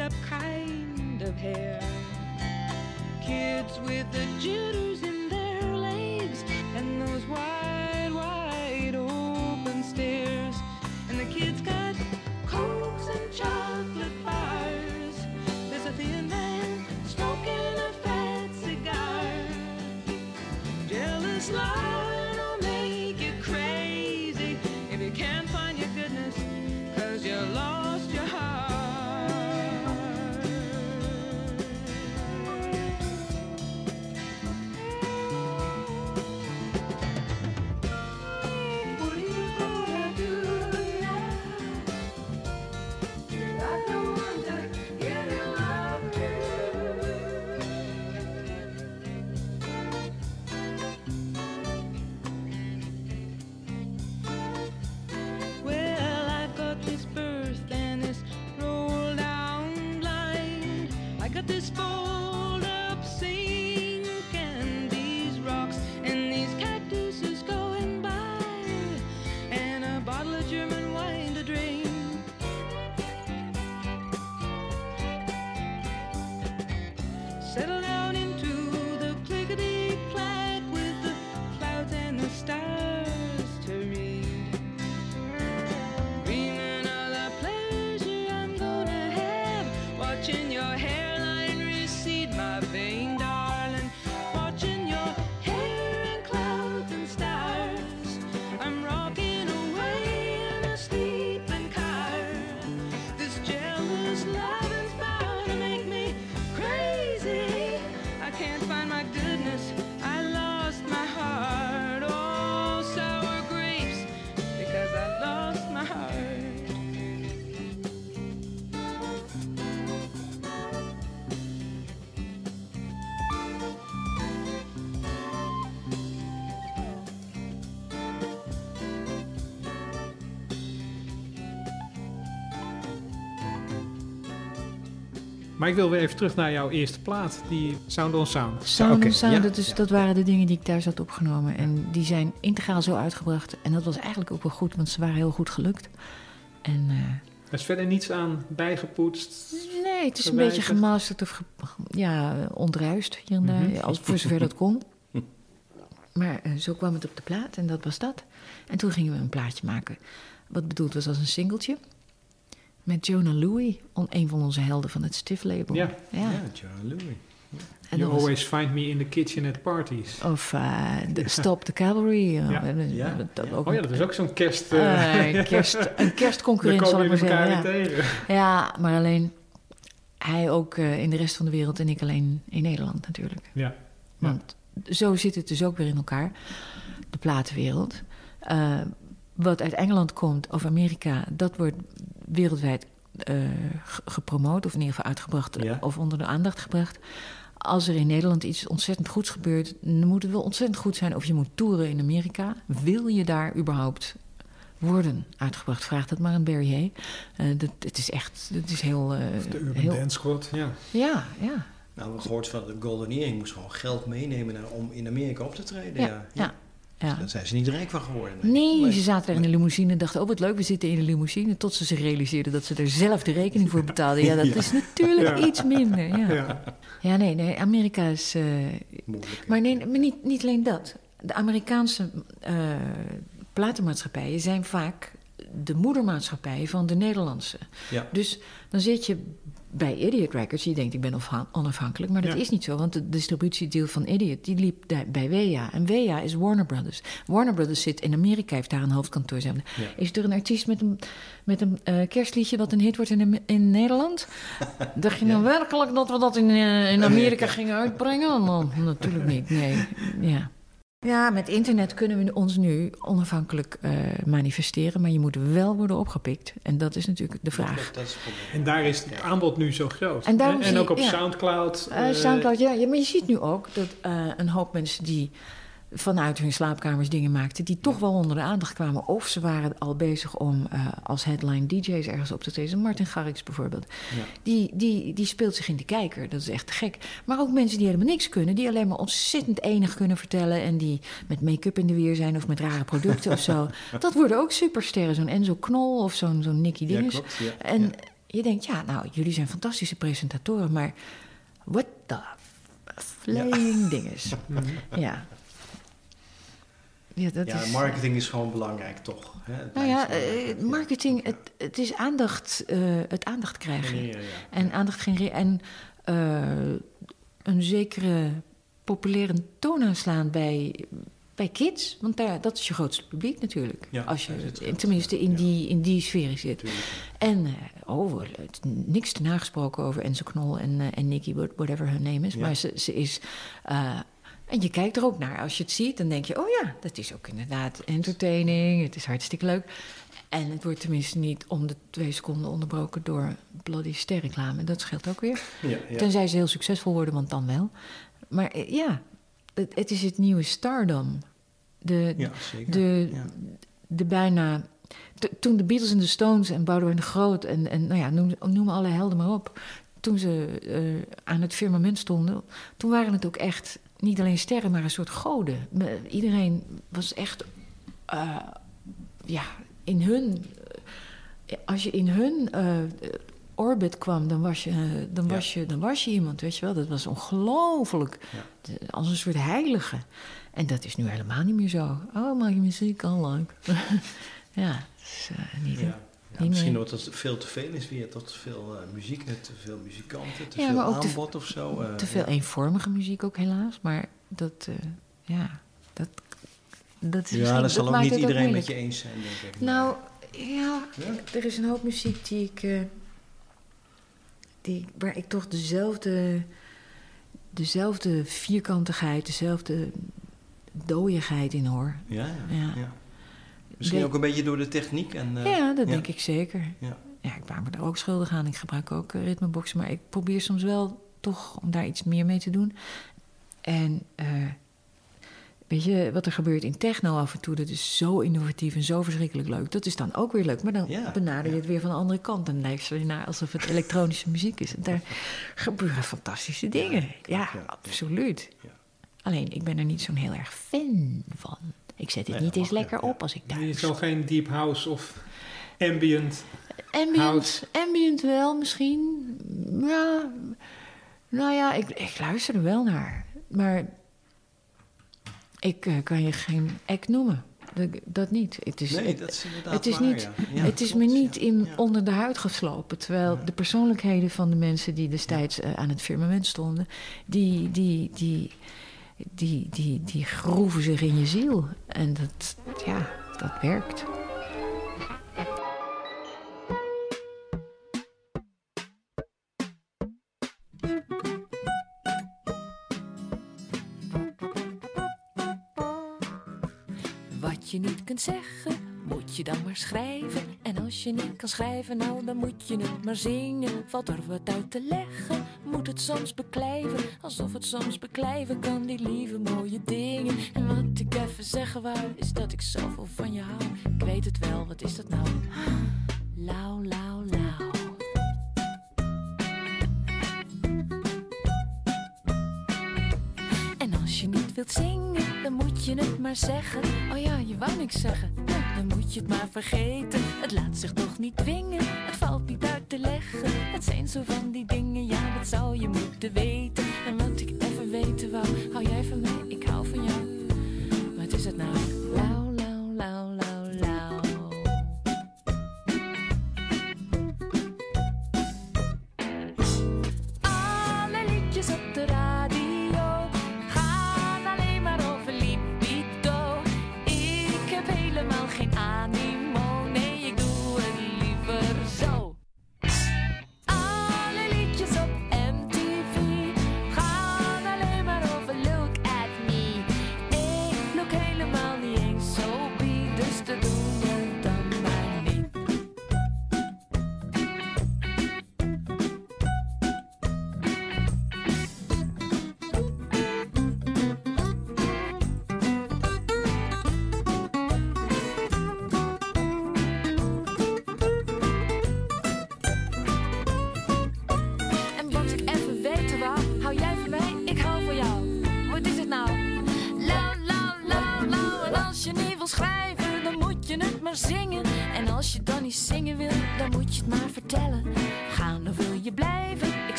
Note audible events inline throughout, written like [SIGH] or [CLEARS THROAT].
Up kind of hair. Kids with the jitters Maar ik wil weer even terug naar jouw eerste plaat, die Sound on Sound. Sound Oké, on Sound, ja, dat, is, ja. dat waren de dingen die ik thuis had opgenomen. En die zijn integraal zo uitgebracht. En dat was eigenlijk ook wel goed, want ze waren heel goed gelukt. En eh, Er is verder niets aan bijgepoetst. nee, het is een beetje gemasterd of ge- ja, ontruist hier en daar. Mhm. als, voor zover dat kon. [LAUGHS] Maar eh, zo kwam het op de plaat en dat was dat. En toen gingen we een plaatje maken. Wat bedoeld was als een singeltje. Met Jonah Louie, on, een van onze helden van het Stiff label. Ja. ja. Ja, Louis. En you was- always find me in the kitchen at parties. Of eh, [LAUGHS] de Stop the Cavalry. eh, Ja. Ja. Dat Ja. ook Oh ja, dat is ook zo'n kerst... eh, Eh, [LAUGHS] kerst, [LAUGHS] een kerstconcurrent, zal ik maar zeggen. Ja. tegen. ja, maar alleen hij ook eh, in de rest van de wereld en ik alleen in Nederland natuurlijk. Ja. Want zo zit het dus ook weer in elkaar, de platenwereld. Wat uit Engeland komt of Amerika, dat wordt wereldwijd eh, ge- gepromoot, of in ieder geval uitgebracht Ja. of onder de aandacht gebracht. Als er in Nederland iets ontzettend goeds gebeurt, dan moet het wel ontzettend goed zijn of je moet toeren in Amerika. Wil je daar überhaupt worden uitgebracht? Vraag dat maar aan Barry Hay. Eh, dat, het is echt, het is heel... eh, Of de Urban heel Dance Squad, ja. ja, ja, Nou, we hebben gehoord van de Golden Earring moest gewoon geld meenemen om in Amerika op te treden. ja, Ja, ja. Ja. Daar zijn ze niet rijk van geworden. Nee, ze zaten er in de limousine en dachten, oh wat leuk, we zitten in de limousine. Tot ze zich realiseerden dat ze er zelf de rekening voor betaalden. Ja, dat Ja. is natuurlijk Ja. iets minder. Ja, ja. nee, nee, Amerika is... eh, Moeilijk. maar nee, maar niet, niet alleen dat. De Amerikaanse eh, platenmaatschappijen zijn vaak de moedermaatschappij van de Nederlandse. Ja. Dus dan zit je bij Idiot Records, je denkt ik ben afha- onafhankelijk, maar dat Ja. is niet zo, want de distributiedeel van Idiot die liep daar bij WEA en WEA is Warner Brothers. Warner Brothers zit in Amerika, heeft daar een hoofdkantoor. Ja. Is er een artiest met een, met een eh, kerstliedje wat een hit wordt in, in Nederland? [LAUGHS] Dacht je nou werkelijk dat we dat in, eh, in Amerika gingen uitbrengen? Nou, natuurlijk niet, nee. Ja. Ja, met internet kunnen we ons nu onafhankelijk eh, manifesteren, maar je moet wel worden opgepikt. En dat is natuurlijk de vraag. Dat, dat is het probleem. En daar is het aanbod nu zo groot. En en je- ook op ja. Soundcloud. Eh, eh, Soundcloud, ja, ja. Maar je ziet nu ook dat eh, een hoop mensen die vanuit hun slaapkamers dingen maakten... die toch wel onder de aandacht kwamen. Of ze waren al bezig om eh, als headline DJ's ergens op te treden. Martin Garrix bijvoorbeeld. Ja. Die, die, die speelt zich in de kijker. Dat is echt te gek. Maar ook mensen die helemaal niks kunnen. Die alleen maar ontzettend enig kunnen vertellen. En die met make-up in de weer zijn of met rare producten of zo. [LAUGHS] Dat worden ook supersterren. Zo'n Enzo Knol of zo'n zo'n Nicky Ja, Dinges. klopt. Ja. En je denkt, ja, nou, jullie zijn fantastische presentatoren, maar what the flaying [LAUGHS] dinges. mhm. Ja. Ja, dat ja, is... marketing is gewoon belangrijk, toch? Hè? Het Nou ja, eh, ja. marketing, het, het is aandacht, eh, het aandacht krijgen. Ja. En aandacht genereren. En eh, een zekere populaire toon aanslaan bij, bij kids. Want daar, dat is je grootste publiek natuurlijk. Als je tenminste in, die, in die sfeer zit. Tuurlijk. En, eh, oh, het- niks te nagesproken over Enzo Knol en, en Nicky, what- whatever her name is. Maar ze, ze is... en je kijkt er ook naar. Als je het ziet, dan denk je... oh ja, dat is ook inderdaad entertaining. Het is hartstikke leuk. En het wordt tenminste niet om de twee seconden onderbroken... door bloody sterreclame. Dat scheelt ook weer. Ja, ja. Tenzij ze heel succesvol worden, want dan wel. Maar eh, ja, het, het is het nieuwe stardom. De, ja, zeker. de, Ja. de bijna. toen de Beatles en de Stones en Boudewijn de Groot en, en nou ja, noem, noem alle helden maar op. Toen ze eh, aan het firmament stonden, toen waren het ook echt niet alleen sterren, maar een soort goden. Iedereen was echt, eh, ja, in hun. eh, als je in hun eh, orbit kwam, dan was, je, dan, Ja. was je, dan was je iemand, weet je wel. Dat was ongelooflijk. Ja. Als een soort heilige. En dat is nu helemaal niet meer zo. Oh, maak je muziek al leuk. [LAUGHS] ja, dat is niet... Ja. Ja, misschien omdat het veel te veel is weer, tot veel eh, muziek, net te veel muzikanten, te Ja, veel te- aanbod of zo. eh, Te veel eenvormige muziek ook helaas. Maar dat, eh, ja, dat, dat is Ja, dat zal ook niet iedereen met je eens zijn, denk ik. Nou, ja, er is een hoop muziek die ik, die, waar ik toch dezelfde, dezelfde vierkantigheid, dezelfde dooiigheid in hoor. Ja, ja. Misschien De- ook een beetje door de techniek. En, eh, ja, dat ja. denk ik zeker. Ja. Ja, ik maak me daar ook schuldig aan. Ik gebruik ook eh, ritmeboxen, maar ik probeer soms wel toch om daar iets meer mee te doen. En eh, weet je, wat er gebeurt in techno af en toe, dat is zo innovatief en zo verschrikkelijk leuk. Dat is dan ook weer leuk, maar dan Ja, benader je het weer van de andere kant. En lijkt het naar alsof het elektronische muziek is. En daar [LAUGHS] gebeuren fantastische dingen. Ja, absoluut. Ja. Alleen, ik ben er niet zo'n heel erg fan van. Ik zet het Nee, niet eens lekker ja, op als ik Je thuis zal geen deep house of ambient. Ambient, House. ambient wel misschien. Ja, nou ja, ik, ik luister er wel naar. Maar ik eh, kan je geen act noemen. Dat, dat niet. Het is, Nee, het, dat is inderdaad het is waar, niet, ja. Het is klopt, me niet in, onder de huid geslopen. Terwijl de persoonlijkheden van de mensen die destijds eh, aan het firmament stonden... die, die, die, die, die, die groeven zich in je ziel. En dat, ja, dat werkt. Wat je niet kunt zeggen, moet je dan maar schrijven. En als je niet kan schrijven, nou dan moet je het maar zingen. Valt er wat uit te leggen, moet het soms beklijven. Alsof het soms beklijven kan, die lieve mooie dingen. En wat ik even zeggen wou, is dat ik zoveel van je hou. Ik weet het wel, wat is dat nou? Lauw, lauw, lauw. En als je niet wilt zingen, dan moet je het maar zeggen. Oh ja, je wou niks zeggen. Dan moet je het maar vergeten. Het laat zich toch niet dwingen, het valt niet uit te leggen. Het zijn zo van die dingen, ja, dat zou je moeten weten. En wat ik even weten wou, hou jij van mij, ik hou van jou. Wat is het nou?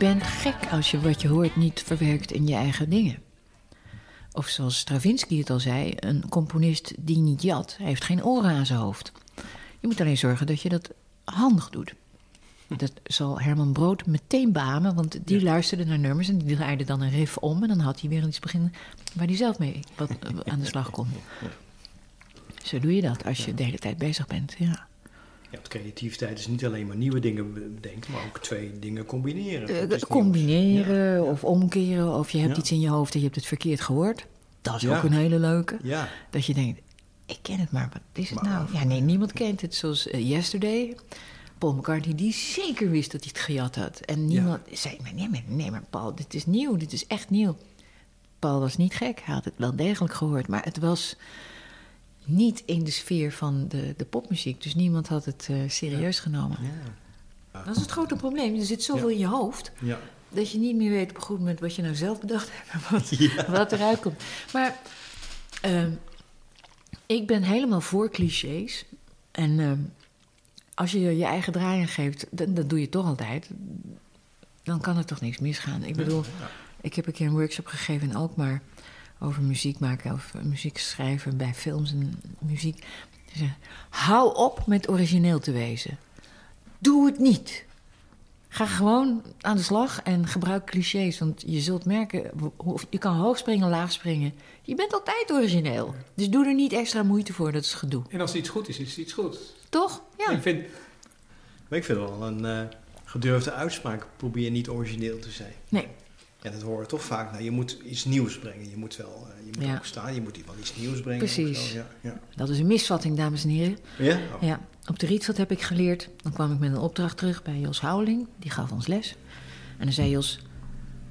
Bent gek als je wat je hoort niet verwerkt in je eigen dingen. Of zoals Stravinsky het al zei, een componist die niet jat, heeft geen oren aan zijn hoofd. Je moet alleen zorgen dat je dat handig doet. Dat zal Herman Brood meteen beamen, want die luisterde naar nummers en die draaide dan een riff om en dan had hij weer iets beginnen waar hij zelf mee wat, [LAUGHS] aan de slag kon. Zo doe je dat als je de hele tijd bezig bent. Ja. Ja, want creativiteit is niet alleen maar nieuwe dingen bedenken, maar ook twee dingen combineren. Eh, combineren. Ja, of omkeren, of je hebt Ja. iets in je hoofd en je hebt het verkeerd gehoord. Dat is Ja. ook een hele leuke. Dat je denkt, ik ken het maar, wat is het Maar- nou? Ja, nee, niemand kent het. Zoals eh, Yesterday, Paul McCartney, die zeker wist dat hij het gejat had. En niemand zei, maar nee, maar, nee, maar Paul, dit is nieuw, dit is echt nieuw. Paul was niet gek, hij had het wel degelijk gehoord. Maar het was niet in de sfeer van de, de popmuziek. Dus niemand had het eh, serieus genomen. ja, Dat is het grote probleem. Er zit zoveel Ja. in je hoofd... ja. dat je niet meer weet op een goed moment wat je nou zelf bedacht hebt... en wat, [LAUGHS] Ja. wat eruit komt. Maar ehm, ik ben helemaal voor clichés. En ehm, als je je eigen draai aan geeft, dan, dat doe je toch altijd... dan kan er toch niks misgaan. Ik bedoel, ik heb een keer een workshop gegeven in Alkmaar... over muziek maken of muziek schrijven bij films en muziek. Ze zeggen, hou op met origineel te wezen. Doe het niet. Ga gewoon aan de slag en gebruik clichés. Want je zult merken, hoe- je kan hoog springen, laag springen. Je bent altijd origineel. Dus doe er niet extra moeite voor, dat is gedoe. En als iets goed is, is het iets goed. Toch? Ja. Ik vind, Maar ik vind wel een eh, gedurfde uitspraak. Probeer niet origineel te zijn. Nee. Ja, dat horen we toch vaak. Nou, je moet iets nieuws brengen. Je moet wel, eh, je moet Ja. ook staan. Je moet wel iets nieuws brengen. Precies. Ja, ja. Dat is een misvatting, dames en heren. ja? Oh. Ja, op de Rietveld heb ik geleerd. Dan kwam ik met een opdracht terug bij Jos Houweling. Die gaf ons les. En dan zei Jos...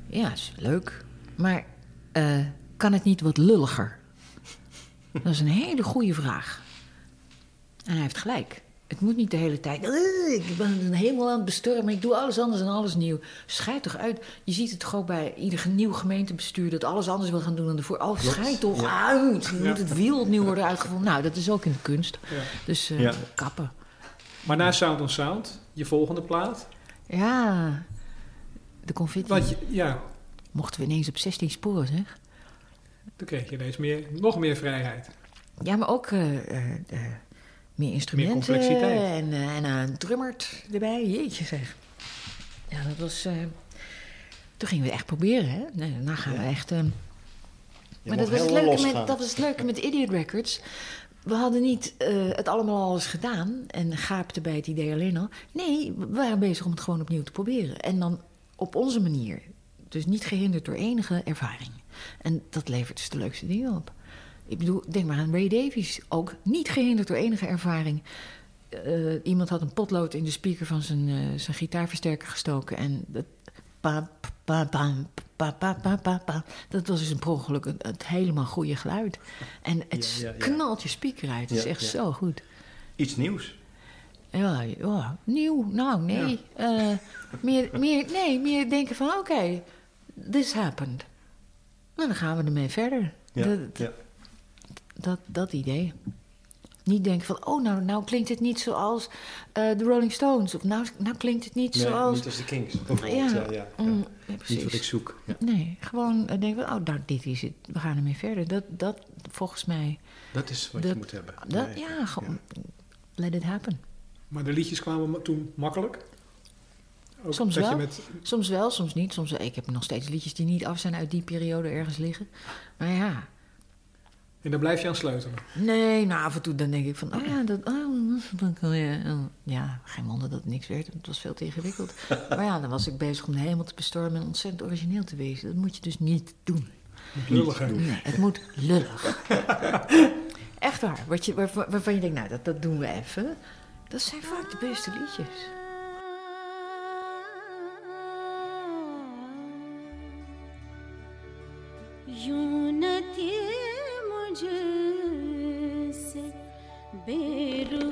Ja, is leuk. Maar eh, kan het niet wat lulliger? Dat is een hele goede vraag. En hij heeft gelijk. Het moet niet de hele tijd... "Eh, ik ben helemaal aan het besturmen. Ik doe alles anders en alles nieuw. Schijt toch uit. Je ziet het toch ook bij ieder nieuw gemeentebestuur... dat alles anders wil gaan doen dan ervoor. Oh, Klopt. schijt toch Ja. uit. Je Ja. moet het wiel opnieuw worden uitgevonden. Nou, dat is ook in de kunst. Ja. Dus eh, kappen. Maar na Sound on Sound, je volgende plaat. Ja, de confetti. Je, ja, Mochten we ineens op 16 sporen, zeg. toen kreeg je ineens meer, nog meer vrijheid. Ja, maar ook eh, eh, meer instrumenten. complexiteit. En, eh, en een drummert erbij. Jeetje zeg. Ja, dat was... eh, toen gingen we echt proberen, hè. Nee, daarna gaan we echt... eh, maar dat was, het leuke met, dat was het leuke met Idiot Records. We hadden niet het allemaal al eens gedaan en gaapten bij het idee alleen al. Nee, we waren bezig om het gewoon opnieuw te proberen. En dan op onze manier. Dus niet gehinderd door enige ervaring. En dat levert dus de leukste dingen op. Ik bedoel, denk maar aan Ray Davies. Ook niet gehinderd door enige ervaring. Eh, iemand had een potlood in de speaker van zijn, eh, zijn gitaarversterker gestoken. En dat. Pa, pa, pa, pa, pa, pa, pa, pa. Dat was dus een per ongeluk het, helemaal goede geluid. En het knalt je speaker uit. Het is echt zo goed. Iets nieuws. Ja, ja, nieuw. Nou, nee. Eh, meer, meer, nee, meer denken van: oké, this happened. Nou, dan gaan we ermee verder. Ja dat, dat idee. Niet denken van, oh, nou, nou klinkt het niet zoals eh, de Rolling Stones. Of nou, nou klinkt het niet Nee, zoals... niet als de Kings. Ja, ja, ja, ja. mm, ja, Niet precies. wat ik zoek. Ja. Nee, gewoon eh, denken van, oh, nou, dit is het. We gaan ermee verder. Dat, dat volgens mij, Dat is wat Dat- je moet hebben. dat, Nee, ja, gewoon, let it happen. Maar de liedjes kwamen toen makkelijk. Ook Soms wel. Met, Soms wel, soms niet. Soms, ik heb nog steeds liedjes die niet af zijn uit die periode ergens liggen. Maar ja, en daar blijf je aan sleutelen. nee, nou af en toe dan denk ik van, oh ja, dat, oh, dan kan je, oh, ja, geen wonder dat het niks werd. Het was veel te ingewikkeld. [LAUGHS] maar ja, dan was ik bezig om de hemel te bestormen en ontzettend origineel te wezen. Dat moet je dus niet doen. Lullig, hè? Nee, het moet lullig. [LAUGHS] Echt waar. Wat je, waarvan, waarvan je denkt, nou, dat, dat doen we even. Dat zijn vaak de beste liedjes. तुझसे बेरू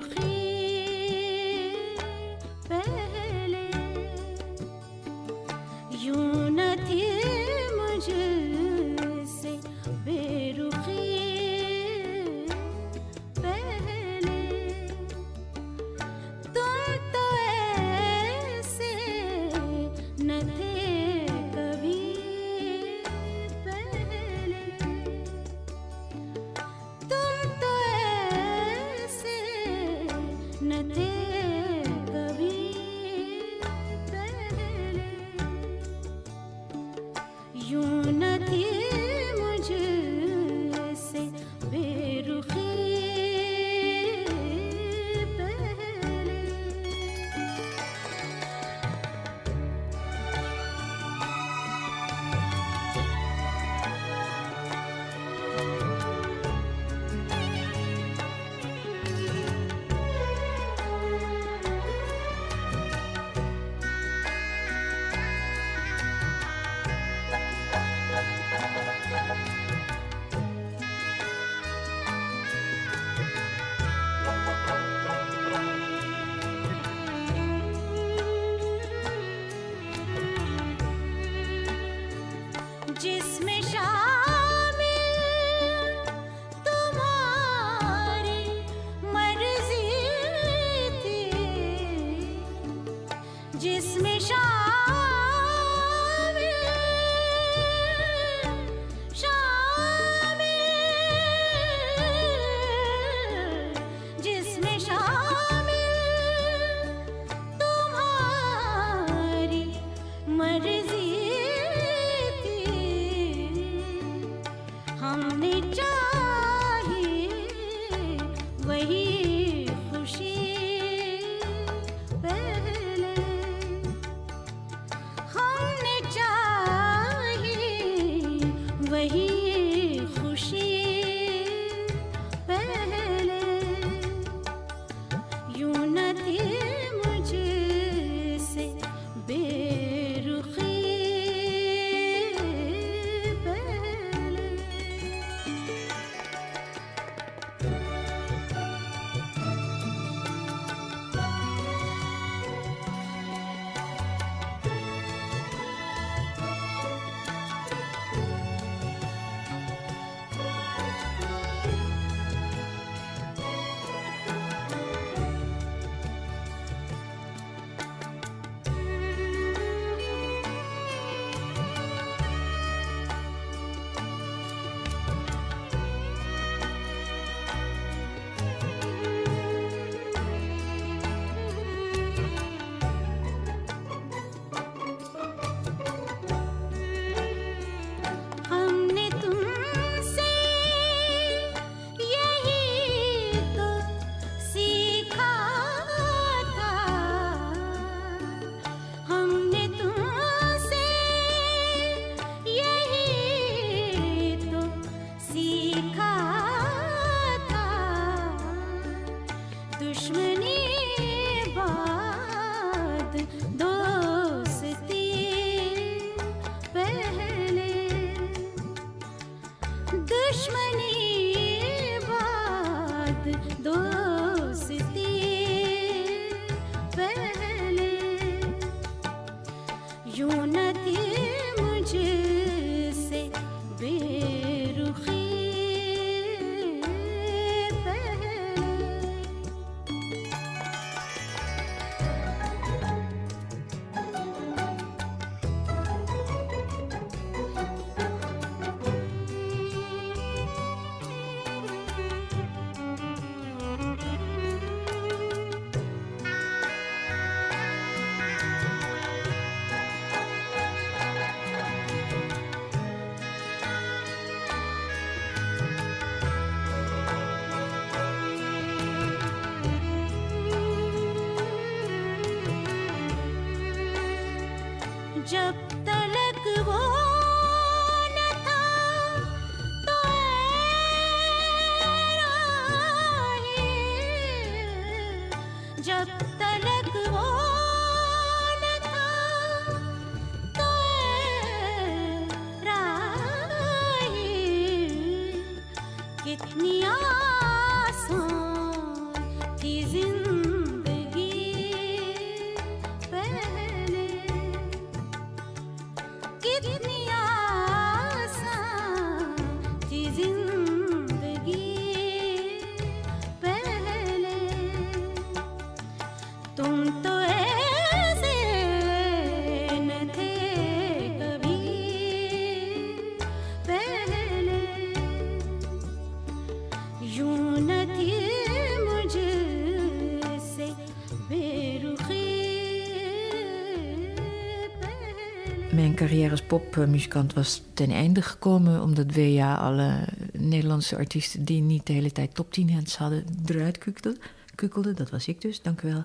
als popmuzikant was ten einde gekomen omdat WA alle Nederlandse artiesten die niet de hele tijd top 10 hits hadden eruit kukelde. kukelde. Dat was ik dus, dank u wel.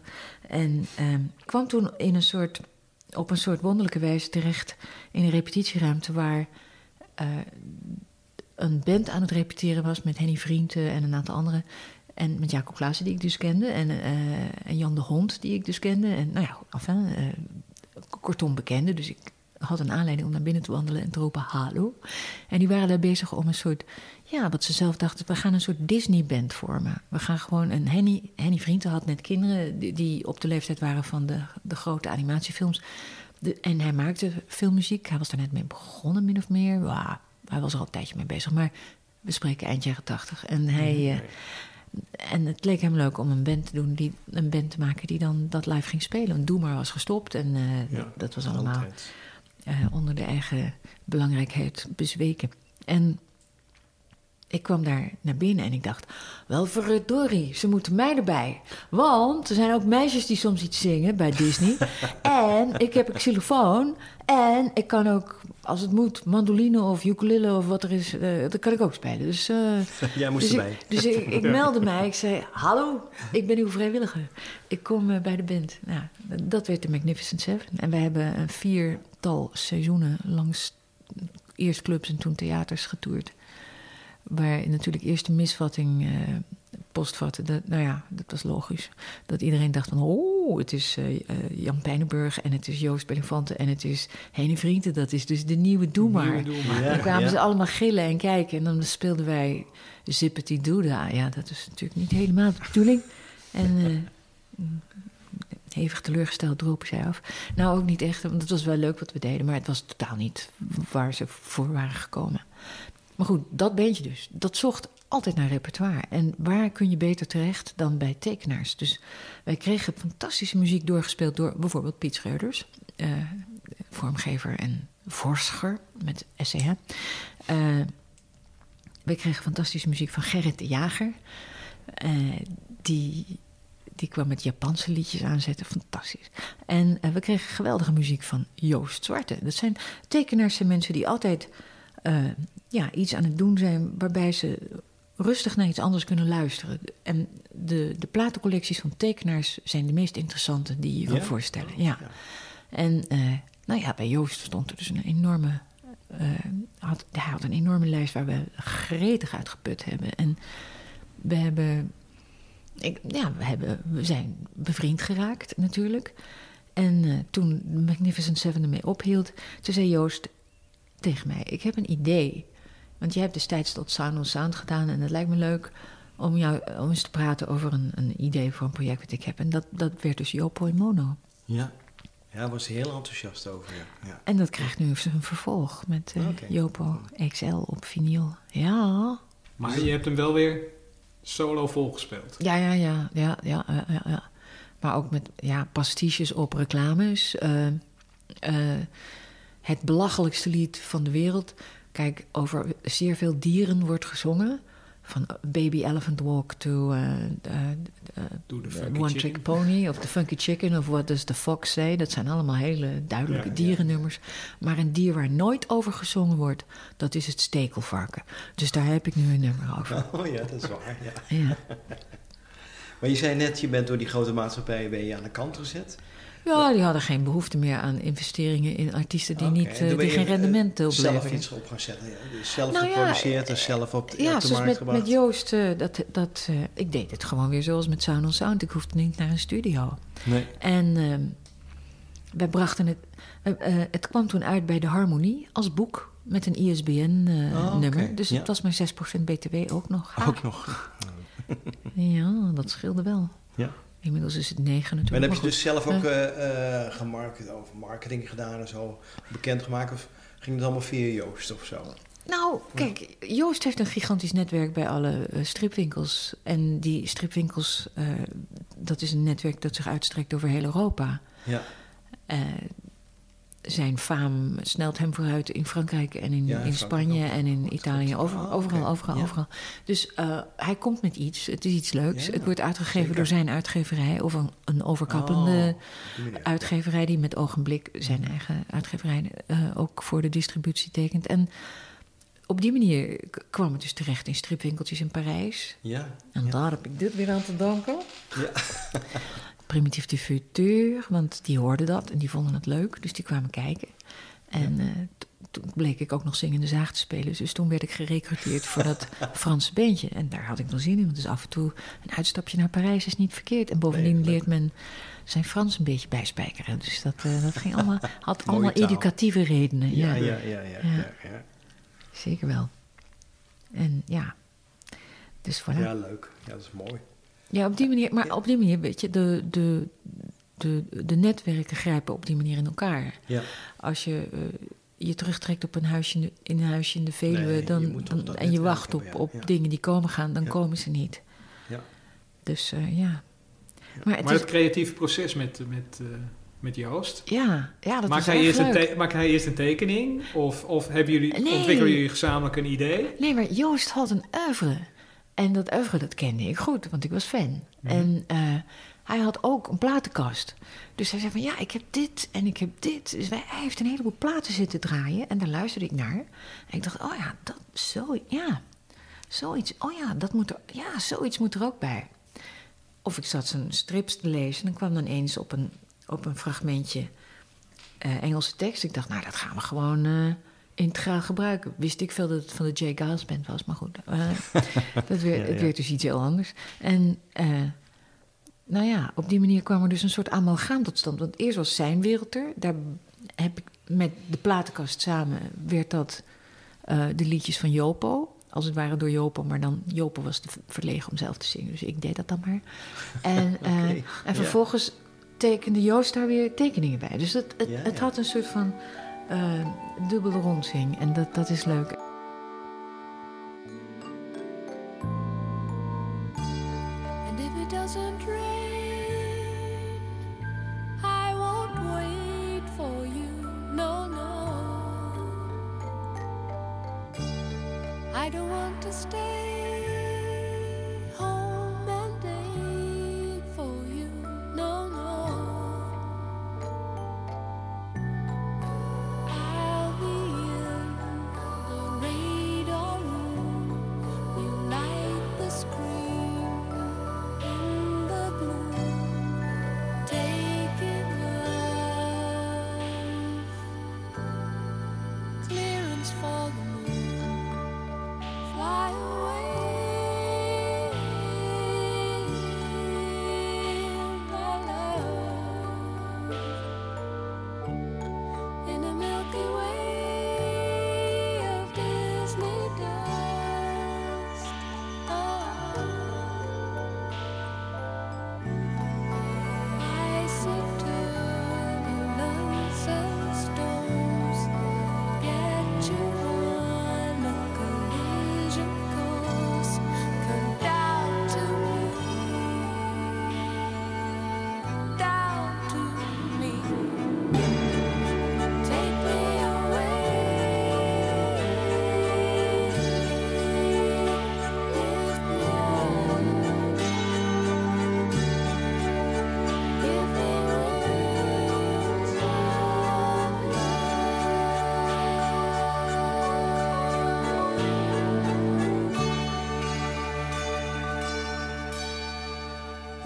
En ik kwam toen in een soort, op een soort wonderlijke wijze terecht in een repetitieruimte waar eh, een band aan het repeteren was met Henny Vrienden en een aantal anderen. En met Jacob Klaassen, die ik dus kende. En, eh, en Jan de Hond, die ik dus kende. En nou ja, enfin, eh, kortom bekende. Dus ik had een aanleiding om naar binnen te wandelen en te roepen hallo. En die waren daar bezig om een soort, ja, wat ze zelf dachten, we gaan een soort Disney-band vormen. We gaan gewoon een Henny, Henny Vrienden had net kinderen die, die op de leeftijd waren van de, de grote animatiefilms. De, en hij maakte filmmuziek. Hij was daar net mee begonnen, min of meer. Ja, hij was er al een tijdje mee bezig, maar we spreken eind jaren tachtig. En hij... eh, en het leek hem leuk om een band te doen, die, een band te maken die dan dat live ging spelen. Want Doe maar was gestopt en eh, Ja, dat was allemaal altijd. Eh, onder de eigen belangrijkheid bezweken. En ik kwam daar naar binnen en ik dacht, wel verdorie, ze moeten mij erbij. Want er zijn ook meisjes die soms iets zingen bij Disney. [LAUGHS] en ik heb een xylofoon en ik kan ook, als het moet, mandoline of ukulele of wat er is, eh, dat kan ik ook spelen. Dus, eh, [LAUGHS] Jij moest dus erbij. Ik, dus ik, ik [LAUGHS] meldde mij. Ik zei: Hallo, ik ben uw vrijwilliger. Ik kom eh, bij de band. Nou, dat werd de Magnificent Seven. En wij hebben een viertal seizoenen langs eerst clubs en toen theaters getoerd. Waar natuurlijk eerst de misvatting eh postvatte. Dat, nou ja, dat was logisch. Dat iedereen dacht van... Oh, het is eh, eh, Jan Pijnenburg en het is Joost Belifante en het is Hene Vrienden. Dat is dus de nieuwe Doe Maar. Nieuwe doel maar. Ja, Dan kwamen ja. ze allemaal gillen en kijken. En dan speelden wij Zippity Dooda. Ja, dat is natuurlijk niet helemaal de bedoeling. En mm, hevig teleurgesteld dropen zij af. Nou, ook niet echt, want het was wel leuk wat we deden. Maar het was totaal niet waar ze voor waren gekomen. Maar goed, dat beentje dus. Dat zocht altijd naar repertoire. En waar kun je beter terecht dan bij tekenaars? Dus wij kregen fantastische muziek doorgespeeld door bijvoorbeeld Piet Scheurders. eh, vormgever en vorstiger met SCH. Eh we kregen fantastische muziek van Gerrit de Jager. Eh, die, die kwam met Japanse liedjes aanzetten, fantastisch. En we kregen geweldige muziek van Joost Zwarte. Dat zijn tekenaars en mensen die altijd eh, ja, iets aan het doen zijn... waarbij ze rustig naar iets anders kunnen luisteren. En de, de platencollecties van tekenaars zijn de meest interessante die je kan Ja? voorstellen. Ja. En eh, nou ja, bij Joost stond er dus een enorme. eh, had, hij had een enorme lijst waar we gretig uitgeput hebben. En we hebben. Ik, ja, we, hebben, we zijn bevriend geraakt natuurlijk. En eh, toen Magnificent Seven ermee ophield, toen zei Joost tegen mij: Ik heb een idee. Want jij hebt destijds tot Sound on Sound gedaan en het lijkt me leuk om, jou, om eens te praten over een, een idee voor een project dat ik heb. En dat, dat werd dus Jopo in Mono. Ja. Ja, daar was hij heel enthousiast over. Ja. Ja. En dat krijgt nu een vervolg met eh. Jopo XL op vinyl. Ja, Maar je hebt hem wel weer solo volgespeeld. ja, ja, ja, ja, ja, ja, ja, ja. Maar ook met ja, pastiches op reclames. eh, eh, het belachelijkste lied van de wereld. Kijk, over zeer veel dieren wordt gezongen. Van Baby Elephant Walk to The funky One chicken. Trick Pony of The Funky Chicken of What Does the Fox Say. Dat zijn allemaal hele duidelijke Ja, ja. dierennummers. Maar een dier waar nooit over gezongen wordt, dat is het stekelvarken. Dus daar heb ik nu een nummer over. [LAUGHS] Oh ja, dat is waar. Ja. Ja. [LAUGHS] Maar je zei net, je bent door die grote maatschappijen ben je aan de kant gezet. Ja, die hadden geen behoefte meer aan investeringen in artiesten die, niet, eh, die geen eh, rendement Zelf opleveren. iets op gaan zetten. Ja. Dus zelf Nou ja, geproduceerd en zelf op, de- Ja, op de zoals markt met, gebracht. met Joost, eh, dat, dat, eh, ik deed het gewoon weer zoals met Sound on Sound. Ik hoefde niet naar een studio. Nee. En ehm wij brachten het... eh, eh, het kwam toen uit bij de Harmonie als boek met een ISBN-nummer. Oh, eh, Dus ja. het was maar 6% BTW ook nog. Ook nog. [LAUGHS] Ja, dat scheelde wel. Ja. Inmiddels is het 9 natuurlijk. Maar dan heb je dus zelf ook eh eh gemarket, over marketing gedaan en zo bekendgemaakt? Of ging het allemaal via Joost of zo? Nou, kijk, Joost heeft een gigantisch netwerk bij alle eh, stripwinkels. En die stripwinkels, dat is een netwerk dat zich uitstrekt over heel Europa. Ja. Zijn faam snelt hem vooruit in Frankrijk en in, Ja, in Spanje en in Italië. Overal, Ah, overal, overal, Ja. overal. Dus eh, hij komt met iets. Het is iets leuks. Ja, het wordt uitgegeven zeker. door zijn uitgeverij of een, een Oh, overkappelende uitgeverij die met ogenblik zijn eigen uitgeverij eh, ook voor de distributie tekent. En op die manier kwam het dus terecht in stripwinkeltjes in Parijs. Ja. En daar heb ik dit weer aan te danken. Ja. [LAUGHS] Primitief de Futur, want die hoorden dat en die vonden het leuk, dus die kwamen kijken. En eh, toen bleek ik ook nog zingende zaag te spelen. Dus toen werd ik gerecruiteerd voor dat [LAUGHS] Franse beentje. En daar had ik nog zin in, want dus af en toe een uitstapje naar Parijs is niet verkeerd. En bovendien Nee, leert men zijn Frans een beetje bijspijkeren. Dus dat, eh, dat ging allemaal, [LAUGHS] had allemaal taal. educatieve redenen. Ja, Ja, ja, ja, ja, ja, ja. zeker wel. En ja, dus voilà. Ja, leuk. Ja, dat is mooi. Ja, op die manier. Maar op die manier, weet je, de, de, de, de netwerken grijpen op die manier in elkaar. Ja. Als je eh, je terugtrekt op een huisje in de, in een huisje in de Veluwe Nee, dan, en je wacht op, hebben, ja. op Ja. dingen die komen gaan, dan Ja. komen ze niet. Ja. Dus eh, ja. Maar het Maar is, het creatieve proces met, met, eh, met Joost. ja, ja, dat Maakt is hij, erg eerst een leuk. te- maakt hij eerst een tekening? Of, of hebben jullie, Nee. ontwikkelen jullie gezamenlijk een idee? Nee, maar Joost had een oeuvre. En dat oeuvre, dat kende ik goed, want ik was fan. Mhm. En eh, hij had ook een platenkast. Dus hij zei van, ja, ik heb dit en ik heb dit. Dus wij, hij heeft een heleboel platen zitten draaien. En daar luisterde ik naar. En ik dacht, oh ja, dat, zo, ja, zoiets. Oh ja, dat moet er, ja, zoiets moet er ook bij. Of ik zat zijn strips te lezen. En kwam dan eens op een, op een fragmentje eh, Engelse tekst. Ik dacht, nou, dat gaan we gewoon integraal gebruiken. Wist ik veel dat het van de J. Giles Band was, maar goed. eh, [LAUGHS] dat Ja, Het werd dus iets heel anders. En eh, nou ja, op die manier kwam er dus een soort amalgaam tot stand. Want eerst was zijn wereld er. Daar heb ik met de platenkast samen... werd dat eh, de liedjes van Jopo. Als het ware door Jopo, maar dan Jopo was te verlegen om zelf te zingen. Dus ik deed dat dan maar. En, [LAUGHS] en ja. vervolgens tekende Joost daar weer tekeningen bij. Dus het, het, had een soort van eh, dubbele rondzing. En dat, dat is leuk. And if it doesn't rain, I won't wait for you. No, no. I don't want to stay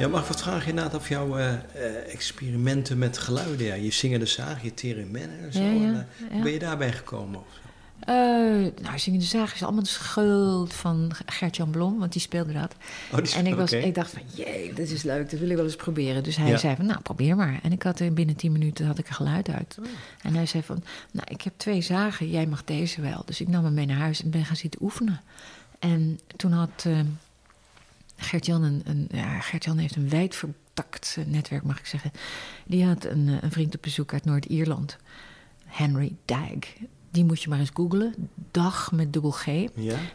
Ja, mag ik wat vragen inderdaad over jouw eh, eh, experimenten met geluiden? Ja, je zingende zaag, je theremin en zo. Ja, ja, En, eh. Hoe ben je daarbij gekomen? Of zo? Eh, nou, Zingende Zaag is allemaal de schuld van Gert-Jan Blom, want die speelde dat. Oh, die- En ik, was, ik dacht van, jee, dit is leuk, dat wil ik wel eens proberen. Dus hij Ja. zei van, nou, probeer maar. En ik had er binnen tien minuten had ik er geluid uit. Oh. En hij zei van, nou, ik heb twee zagen, jij mag deze wel. Dus ik nam hem mee naar huis en ben gaan zitten oefenen. En toen had eh, Gert-Jan een, een ja, Gert-Jan heeft een wijd vertakt eh, netwerk, mag ik zeggen. Die had een, eh, een vriend op bezoek uit Noord-Ierland, Henry Dyke. Die moet je maar eens googlen. Dag met dubbel G. Ja?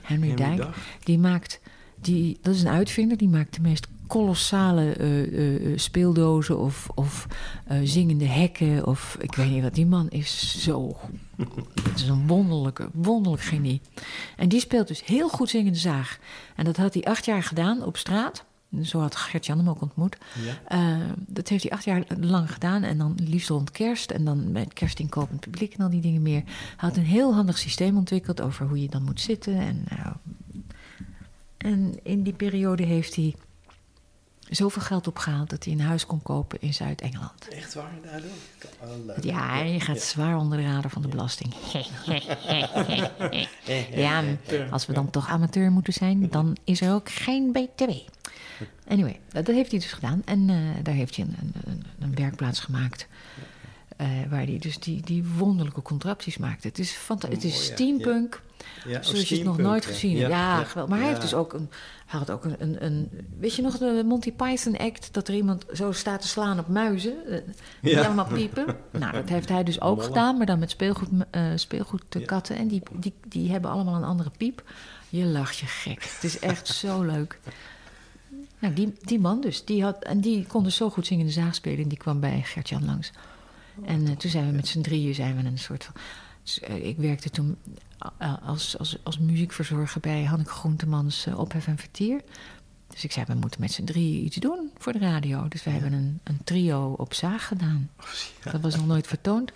Henry Henry Dyke. Die maakt, die, dat is een uitvinder, die maakt de meest kolossale eh, eh, eh, speeldozen of, of zingende hekken. Of ik weet niet wat. Die man is zo. Het is een wonderlijke, wonderlijk genie. En die speelt dus heel goed zingende zaag. En dat had hij acht jaar gedaan op straat. Zo had Gert-Jan hem ook ontmoet. Ja. Dat heeft hij acht jaar lang gedaan. En dan liefst rond kerst. En dan met kerstinkoop in het publiek en al die dingen meer. Hij had een heel handig systeem ontwikkeld over hoe je dan moet zitten. En, en in die periode heeft hij zoveel geld opgehaald dat hij een huis kon kopen in Zuid-Engeland. Echt waar daardoor? Oh, leuk. Ja, je gaat zwaar onder de radar van de belasting. [LAUGHS] [LAUGHS] ja, als we dan toch amateur moeten zijn, dan is er ook geen BTW. Anyway, dat, dat heeft hij dus gedaan. En eh, daar heeft hij een, een, een, werkplaats gemaakt. eh, waar hij dus die, die wonderlijke contrapties maakte. Het is, fanta- het is steampunk, Ja, zoals je het nog nooit gezien hebt. Ja, geweldig. Maar hij heeft dus ook een, hij had ook een, een, een... Weet je nog de Monty Python act? Dat er iemand zo staat te slaan op muizen. eh, Die allemaal piepen. [LAUGHS] Nou, dat heeft hij dus ook Mollen. gedaan. Maar dan met speelgoed, eh speelgoedkatten. En die, die, die hebben allemaal een andere piep. Je lacht je gek. Het is echt [LAUGHS] zo leuk. Nou, die, die man dus. Die had, en die kon dus zo goed zingen in de zaag spelen. En die kwam bij Gert-Jan langs. En eh, toen zijn we met z'n drieën zijn we een soort van... dus, ik werkte toen als, als, als muziekverzorger bij Hanneke Groentemans eh, Ophef en Vertier. Dus ik zei, we moeten met z'n drieën iets doen voor de radio. Dus we hebben een, een trio op zaag gedaan. Ja. Dat was nog nooit vertoond.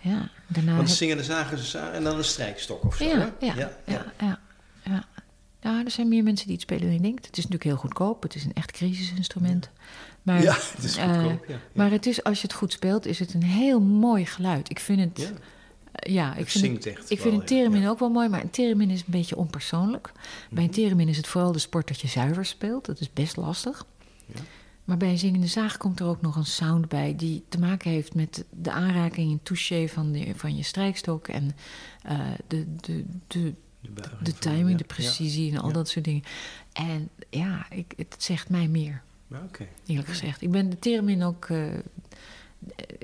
Ja, daarna... Want heb- zingende zagen ze zagen en dan een strijkstok of zo. ja, ja, ja, ja, ja, ja. Ja, er zijn meer mensen die het spelen dan je denkt. Het is natuurlijk heel goedkoop. Het is een echt crisisinstrument. Maar, Ja, het is goedkoop, ja. Maar het is, als je het goed speelt, is het een heel mooi geluid. Ik vind het... Ja. ik vind echt Ik vind een theremin ja. ook wel mooi, maar een theremin is een beetje onpersoonlijk. Bij een theremin is het vooral de sport dat je zuiver speelt. Dat is best lastig. Ja. Maar bij een zingende zaag komt er ook nog een sound bij... die te maken heeft met de aanraking en touché van, de, van je strijkstok... en eh, de, de, de, De, timing, ja, de precisie en al dat soort dingen. En ja, ik, het zegt mij meer, oké. eerlijk gezegd. Ik ben de theremin ook... eh, eh,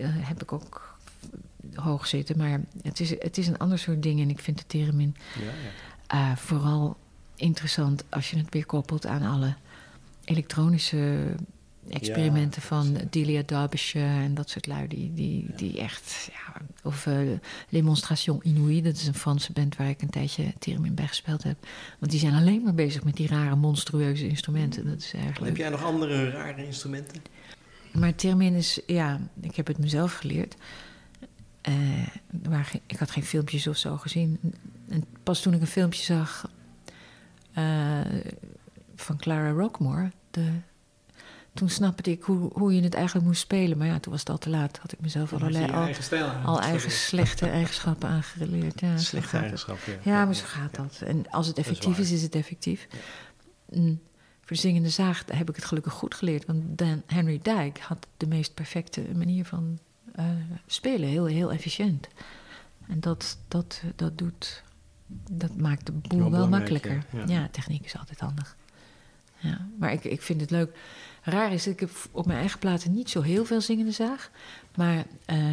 heb ik ook hoog zitten, maar het is, het is een ander soort ding... en ik vind de theremin Ja, ja. eh, vooral interessant... als je het weer koppelt aan alle elektronische experimenten Ja, van Delia Derbyshire en dat soort lui die, die, die echt... Ja, of eh Demonstration Inouïe, dat is een Franse band waar ik een tijdje theremin bij gespeeld heb. Want die zijn alleen maar bezig met die rare, monstrueuze instrumenten. Dat is erg Heb jij nog andere rare instrumenten? Maar theremin is, ja, ik heb het mezelf geleerd. Eh, ik had geen filmpjes of zo gezien. En pas toen ik een filmpje zag eh, van Clara Rockmore, de, toen snapte ik hoe, hoe je het eigenlijk moest spelen. Maar ja, toen was het al te laat. Had ik mezelf allerlei al, eigen al eigen slechte [LAUGHS] eigenschappen aangeleerd. Ja, Slechte eigenschappen. Ja, maar zo gaat dat. En als het effectief is, is het effectief. Mm, Voor de zingende zaag heb ik het gelukkig goed geleerd. Want Dan Henry Dyke had de meest perfecte manier van eh, spelen. Heel, heel efficiënt. En dat, dat, dat doet... Dat maakt de boel Wel makkelijker. ja. Techniek is altijd handig. Ja, maar ik, ik vind het leuk. Raar is dat ik op mijn eigen platen niet zo heel veel zingende zaag. Maar eh,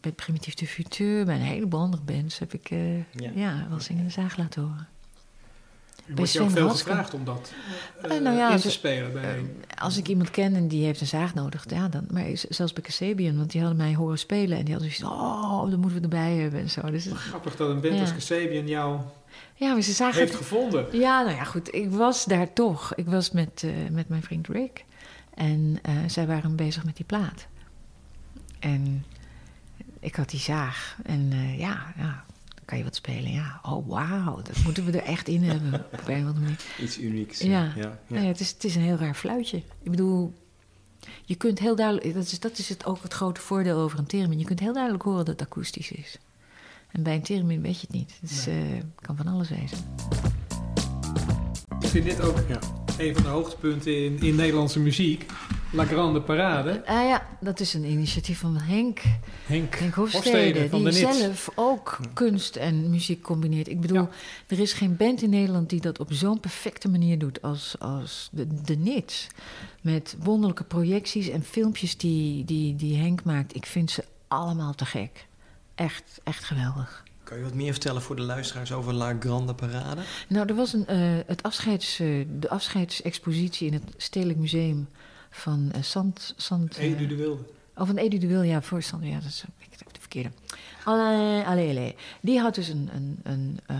bij Primitief de Futur, bij een heleboel andere bands... heb ik eh, Ja. ja. wel zingende zaag laten horen. Bij wordt je ook veel gevraagd om dat eh, Eh, nou ja, in te spelen. Bij, Als ik iemand ken en die heeft een zaag nodig, ja, dan, maar zelfs bij Kasabian, want die hadden mij horen spelen en die hadden zoiets van, oh, dat moeten we erbij hebben en zo. Dus, Grappig dat een band als Ja. Kasabian jou ja, maar ze zagen heeft het- gevonden. Ja, nou ja, goed. Ik was daar toch. Ik was met, eh, met mijn vriend Rick. En eh, zij waren bezig met die plaat. En ik had die zaag. En eh, ja, ja, kan je wat spelen? Ja, oh wauw, dat moeten we er echt in hebben. [LAUGHS] Op een of andere manier. Iets unieks. Ja. ja, ja. Nou ja, het, is, het is een heel raar fluitje. Ik bedoel, je kunt heel duidelijk... Dat is, dat is het, ook het grote voordeel over een theremin. Je kunt heel duidelijk horen dat het akoestisch is. En bij een theremin weet je het niet. Het is, eh, kan van alles wezen. Ik vind dit ook Ja. een van de hoogtepunten in, in Nederlandse muziek. La Grande Parade. Ah ja, dat is een initiatief van Henk, Henk, Henk Hofstede Hofstede. van Die de zelf ook kunst en muziek combineert. Ik bedoel, Ja. er is geen band in Nederland die dat op zo'n perfecte manier doet als, als de, de Nits. Met wonderlijke projecties en filmpjes die, die, die Henk maakt. Ik vind ze allemaal te gek. Echt, echt geweldig. Kan je wat meer vertellen voor de luisteraars over La Grande Parade? Nou, er was een, eh, het afscheids, eh, de afscheidsexpositie in het Stedelijk Museum van eh Sant... Sant eh, Edu de Wilde. Oh, van Edu de Wil, ja, voorstander. Ja, dat is ik heb de verkeerde. Allee, allee, allee. Die had dus een, een, een, eh,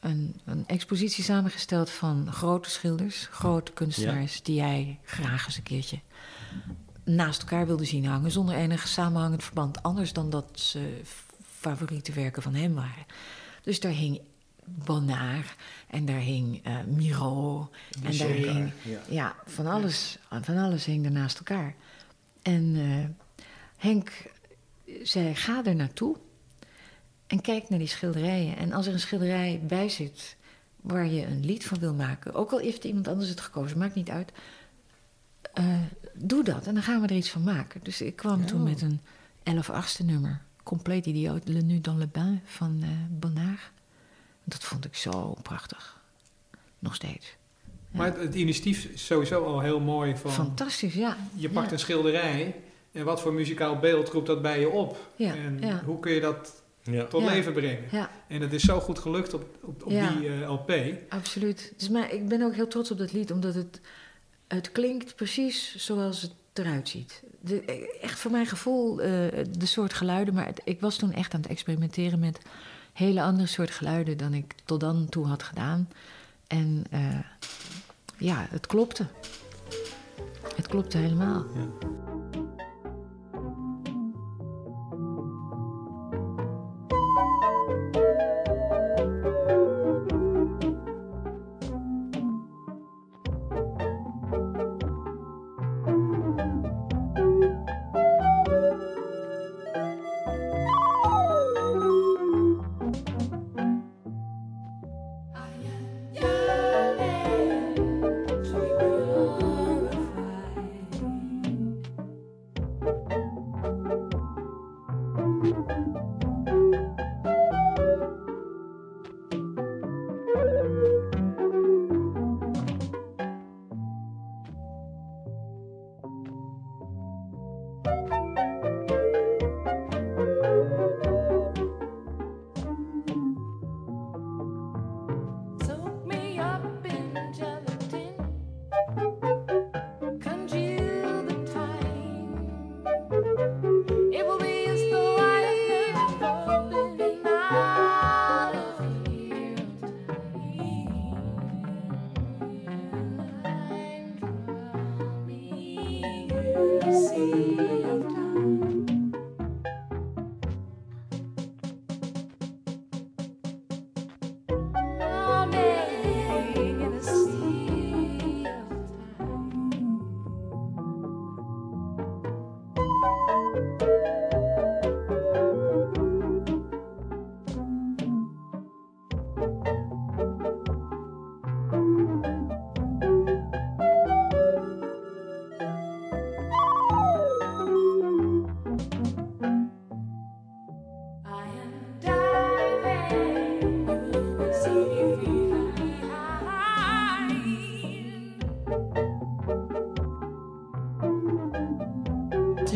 een, een expositie samengesteld van grote schilders, grote kunstenaars... die hij graag eens een keertje naast elkaar wilde zien hangen... zonder enig samenhangend verband. Anders dan dat ze favoriete werken van hem waren. Dus daar hing Bonnard en daar hing eh Miro... en daar hing ja. ja, van alles, van alles hing er naast elkaar. En eh, Henk zei, ga er naartoe en kijk naar die schilderijen. En als er een schilderij bij zit waar je een lied van wil maken... ook al heeft iemand anders het gekozen, maakt niet uit... eh, doe dat en dan gaan we er iets van maken. Dus ik kwam toen met een 11 achtste nummer. Compleet idioot, Le Nu dans le Bain van eh Bonnard. Dat vond ik zo prachtig. Nog steeds. Ja. Maar het, het initiatief is sowieso al heel mooi. Van, Fantastisch, ja. je pakt Ja. een schilderij en wat voor muzikaal beeld roept dat bij je op? Ja, en ja. hoe kun je dat Ja. tot Ja. leven brengen? Ja, En het is zo goed gelukt op, op, op Ja. die eh, LP. absoluut. Dus maar ik ben ook heel trots op dat lied, omdat het, het klinkt precies zoals het eruit ziet. De, echt voor mijn gevoel eh, de soort geluiden, maar het- ik was toen echt aan het experimenteren met hele andere soort geluiden dan ik tot dan toe had gedaan. En eh, ja, het klopte. Het klopte helemaal.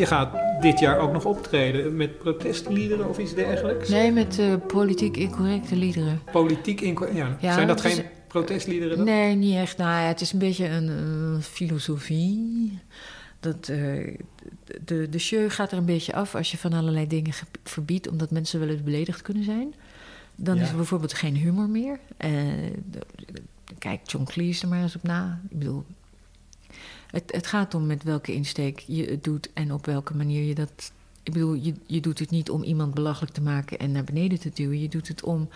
Gaat dit jaar ook nog optreden met protestliederen of iets dergelijks? Nee, met eh, politiek incorrecte liederen. Politiek inco- ja. Ja, Zijn dat is- geen protestliederen dan? Nee, niet echt. Nou ja, het is een beetje een, filosofie. Dat, eh, de, de show gaat er een beetje af als je van allerlei dingen ge- verbiedt, omdat mensen wel eens beledigd kunnen zijn. Dan Ja. is er bijvoorbeeld geen humor meer. Eh, kijk John Cleese er maar eens op na. Ik bedoel, het, het gaat om met welke insteek je het doet en op welke manier je dat Ik bedoel, je, je doet het niet om iemand belachelijk te maken en naar beneden te duwen. Je doet het om,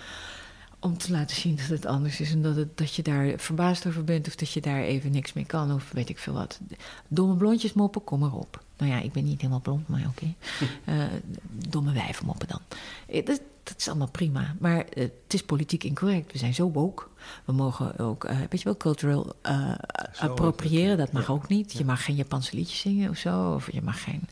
om te laten zien dat het anders is en dat, het, dat je daar verbaasd over bent of dat je daar even niks mee kan of weet ik veel wat. Domme blondjes moppen, kom maar op. Nou ja, ik ben niet helemaal blond, maar oké. [LAUGHS] Eh, domme wijven moppen dan. Eh, Dat, dat is allemaal prima. Maar eh, het is politiek incorrect. We zijn zo woke. We mogen ook, weet je wel, cultural eh, appropriëren. Dat mag ook niet. Je mag geen Japanse liedjes zingen of zo. Of je mag geen...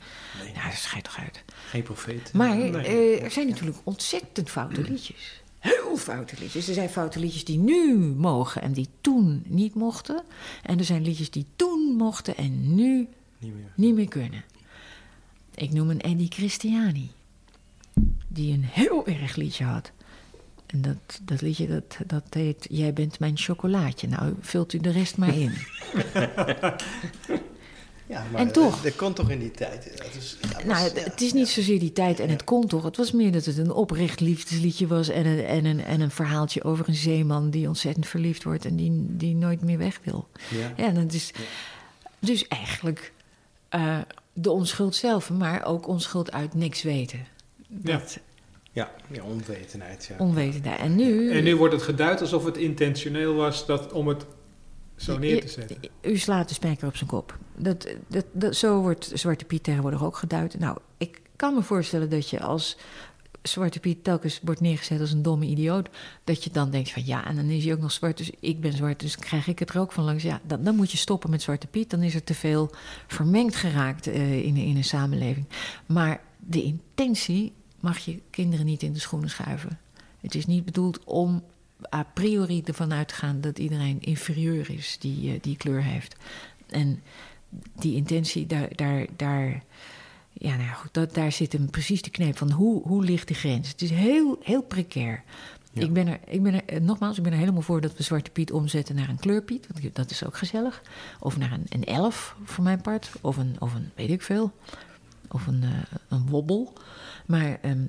Ja, dat schijt toch uit. Geen profeet. Maar er zijn natuurlijk ontzettend foute liedjes. Heel foute liedjes. Er zijn foute liedjes die nu mogen en die toen niet mochten. En er zijn liedjes die toen mochten en nu Niet meer. niet meer kunnen. Ik noem een Eddie Christiani. Die een heel erg liedje had. En dat, dat liedje dat, dat heet Jij bent mijn chocolaatje. Nou, vult u de rest maar in. [LAUGHS] Ja, maar En toch? Dat, dat kon toch in die tijd. Dat is, dat was- Nou, het, ja, het is niet zozeer die tijd en het kon toch. Het was meer dat het een oprecht liefdesliedje was... en een, en een, en een verhaaltje over een zeeman die ontzettend verliefd wordt... en die, die nooit meer weg wil. Ja. Ja, dat is dus eigenlijk eh, de onschuld zelf... maar ook onschuld uit niks weten. Ja. Dat Ja, ja, onwetendheid. Ja. En nu... En nu wordt het geduid alsof het intentioneel was dat, om het zo neer te zetten. U slaat de spijker op zijn kop. Dat, dat, dat, zo wordt Zwarte Piet tegenwoordig ook geduid. Nou, ik kan me voorstellen dat je als Zwarte Piet telkens wordt neergezet als een domme idioot... dat je dan denkt van ja, en dan is hij ook nog zwart, dus ik ben zwart... dus krijg ik het er ook van langs. Ja, dan, dan moet je stoppen met Zwarte Piet. Dan is er te veel vermengd geraakt eh, in, in een samenleving. Maar de intentie mag je kinderen niet in de schoenen schuiven. Het is niet bedoeld om a priori ervan uit te gaan dat iedereen inferieur is die, eh, die kleur heeft. En die intentie, daar, daar, daar, ja, nou goed, dat, daar zit hem precies de kneep van hoe, hoe ligt die grens. Het is heel, heel precair. Ja. Ik ben er, ik ben er, eh, nogmaals, ik ben er helemaal voor dat we Zwarte Piet omzetten naar een kleurpiet. Want dat is ook gezellig. Of naar een, een elf, voor mijn part. Of een, of een weet ik veel. Of een, eh, een wobbel. Maar ehm,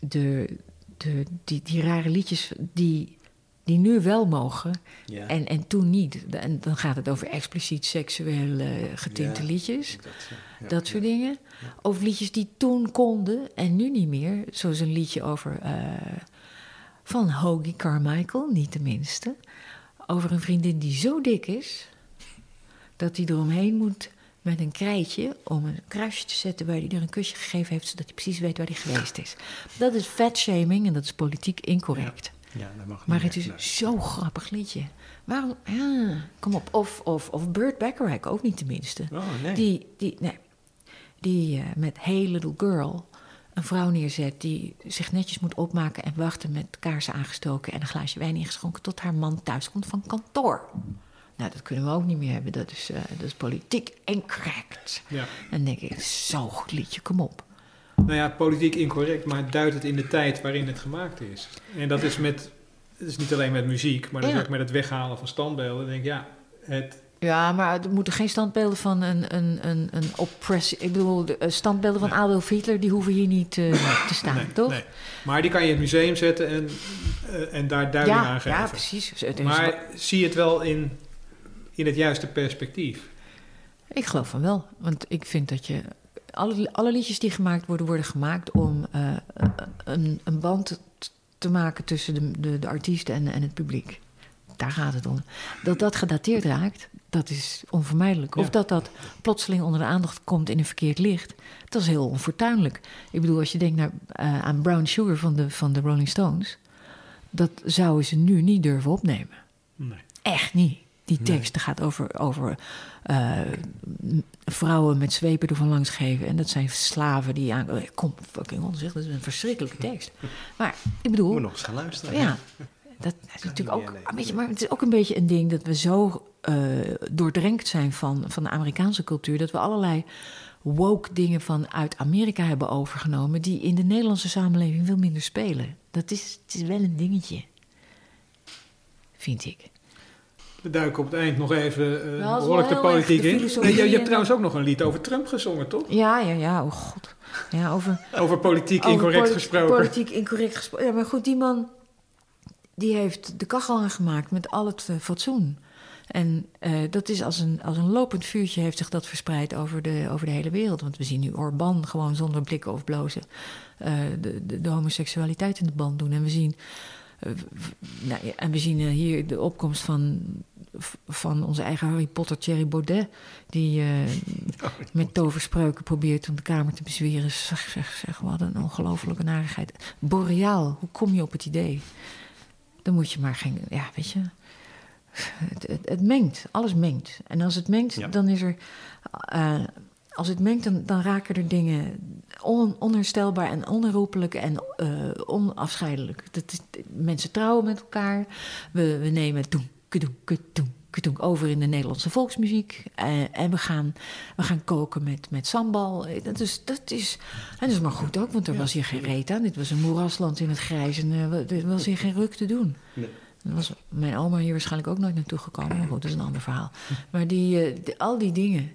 de, de, die, die rare liedjes die, die nu wel mogen Ja. en, en toen niet. En dan gaat het over expliciet seksueel eh, getinte Ja. liedjes. Dat, ja. Dat soort dingen. Of liedjes die toen konden en nu niet meer. Zoals een liedje over. eh, van Hoagie Carmichael, niet de minste. Over een vriendin die zo dik is. dat hij eromheen moet met een krijtje. om een kruisje te zetten waar hij er een kusje gegeven heeft. zodat hij precies weet waar hij geweest is. Dat is fatshaming en dat is politiek incorrect. Ja, dat mag niet Maar het is zo'n grappig liedje. Waarom? Ja, kom op. Of, of, of Burt Bacharach, ook niet de minste. Oh, nee. Die, die, nee, die eh, met Hey Little Girl een vrouw neerzet die zich netjes moet opmaken en wachten met kaarsen aangestoken en een glaasje wijn ingeschonken tot haar man thuiskomt van kantoor. Nou, dat kunnen we ook niet meer hebben. Dat is, eh, dat is politiek incorrect. Ja. En denk ik, zo'n goed liedje, kom op. Nou ja, politiek incorrect, maar duidt het in de tijd waarin het gemaakt is. En dat is met, het is niet alleen met muziek, maar dat Ja. is ook met het weghalen van standbeelden. Denk ik, ja, het, Ja, maar er moeten geen standbeelden van een, een, een, een oppressie... Ik bedoel, de eh, standbeelden van Adolf Hitler... die hoeven hier niet eh, [COUGHS] te staan, nee, toch? nee. Maar die kan je in het museum zetten en, en daar duiding aan ja, geven. ja, precies. Is- Maar zie het wel in, in het juiste perspectief. Ik geloof van wel. Want ik vind dat je... Alle, alle liedjes die gemaakt worden, worden gemaakt om eh, een, een band te maken tussen de, de, de artiest en, en het publiek. Daar gaat het om. Dat dat gedateerd raakt, dat is onvermijdelijk. Of Ja. dat dat plotseling onder de aandacht komt in een verkeerd licht, dat is heel onfortuinlijk. Ik bedoel, als je denkt naar, eh, aan Brown Sugar van de, van de Rolling Stones, dat zouden ze nu niet durven opnemen. Nee. Echt niet. Die tekst gaat over, over eh, vrouwen met zwepen ervan langs geven. En dat zijn slaven die aan... eh, Kom, fucking on, zeg. Dat is een verschrikkelijke tekst. Maar ik bedoel... Moet nog eens gaan luisteren. Ja, dat is natuurlijk ook nee. een beetje, maar het is ook een beetje een ding dat we zo eh doordrenkt zijn van, van de Amerikaanse cultuur, dat we allerlei woke dingen van uit Amerika hebben overgenomen, die in de Nederlandse samenleving veel minder spelen. Dat is, het is wel een dingetje, vind ik. We duiken op het eind nog even eh is behoorlijk de politiek in. Nee, je, je hebt en- trouwens ook nog een lied over Trump gezongen, toch? Ja, ja, ja, oh god. Ja, over, Over politiek over incorrect gesproken. Politiek incorrect gesproken. Ja, maar goed, die man die heeft de kachel aangemaakt met al het eh, fatsoen. En eh, dat is als een, als een lopend vuurtje heeft zich dat verspreid over de, over de hele wereld. Want we zien nu Orbán gewoon zonder blikken of blozen eh, de, de, de homoseksualiteit in de band doen. En we zien, eh, nou ja, en we zien eh, hier de opkomst van, van onze eigen Harry Potter, Thierry Baudet. Die eh, [LAUGHS] met toverspreuken probeert om de kamer te bezweren. Zeg, zeg, zeg, wat een ongelofelijke narigheid. Boreaal, hoe kom je op het idee? Dan moet je maar geen, ja, weet je... Het, het, het mengt, alles mengt. En als het mengt, Ja. dan is er. eh, als het mengt, dan, dan raken er dingen on, onherstelbaar en onherroepelijk en eh, onafscheidelijk. Dat is, mensen trouwen met elkaar. We, we nemen toen, over in de Nederlandse volksmuziek. Eh, en we gaan, we gaan koken met, met sambal. Eh, Dat is, dat, is, en dat is maar goed ook, want er was hier geen reet aan. Dit was een moerasland in het grijs en eh, er was hier geen ruk te doen. Nee. Dan was mijn oma hier waarschijnlijk ook nooit naartoe gekomen. Maar goed, dat is een ander verhaal. Maar die, die- al die dingen.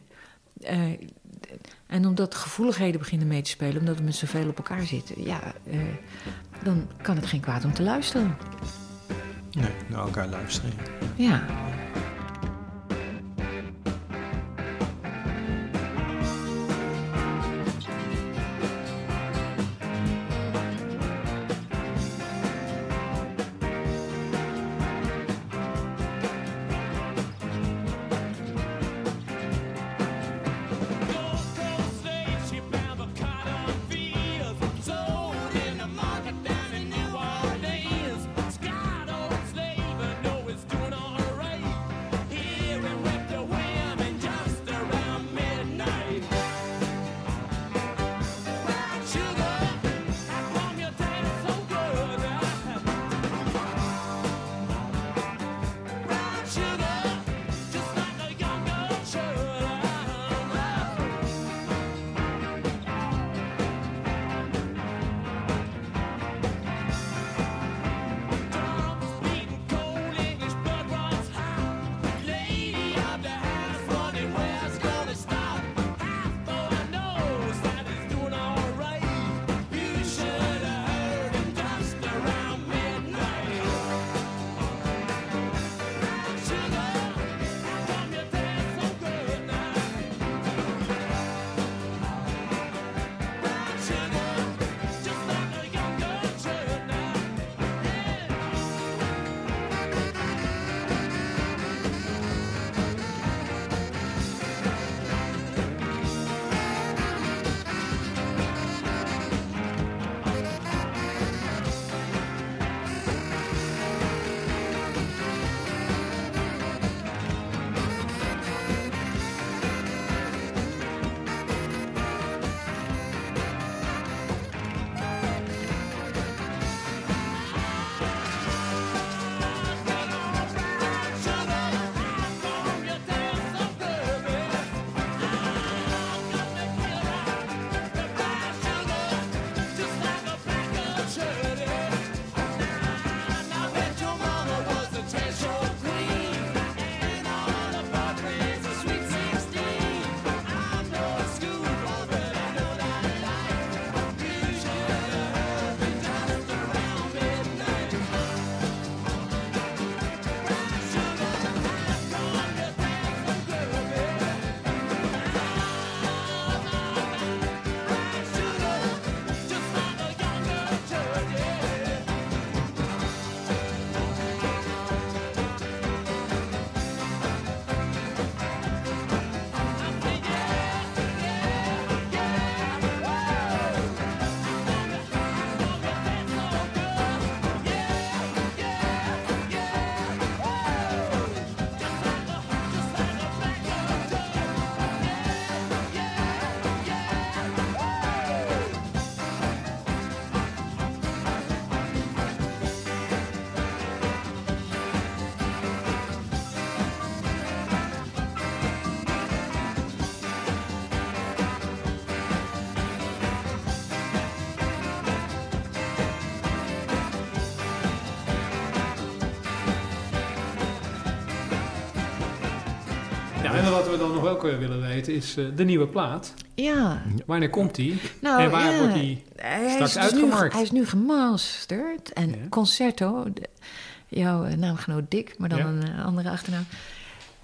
en omdat gevoeligheden beginnen mee te spelen, omdat we met zoveel op elkaar zitten, ja, dan kan het geen kwaad om te luisteren. Nee, naar elkaar luisteren. Ja. Wat we dan nog eh, willen weten is eh, de nieuwe plaat. Ja, Wanneer komt die? nou en waar ja. wordt die Hij straks is dus nu, hij is nu gemasterd. En Ja. Concerto, de- jouw eh, naamgenoot Dick, maar dan Ja. een eh, andere achternaam.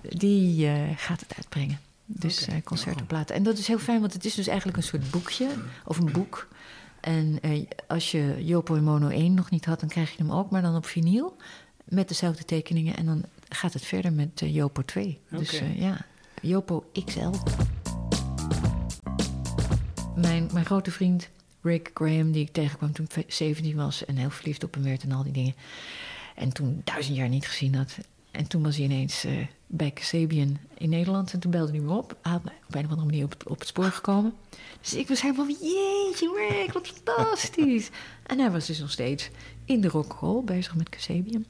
die gaat het uitbrengen. Dus Oké. eh, concertenplaten. En dat is heel fijn, want het is dus eigenlijk een soort boekje of een boek. En als je Jopo en Mono 1 nog niet had, dan krijg je hem ook, maar dan op vinyl. Met dezelfde tekeningen. En dan gaat het verder met Jopo 2. Dus Oké. eh, ja, Jopo XL. Mijn, mijn grote vriend Rick Graham, die ik tegenkwam toen ik 17 was en heel verliefd op hem werd en al die dingen. En toen duizend jaar niet gezien had. En toen was hij ineens eh, bij Casabian in Nederland. En toen belde hij me op. Hij had me op een of andere manier op, het- op het spoor gekomen. Dus ik was helemaal van, jeetje Rick, wat fantastisch. [LAUGHS] en hij was dus nog steeds in de rock'n'roll bezig met Casabian.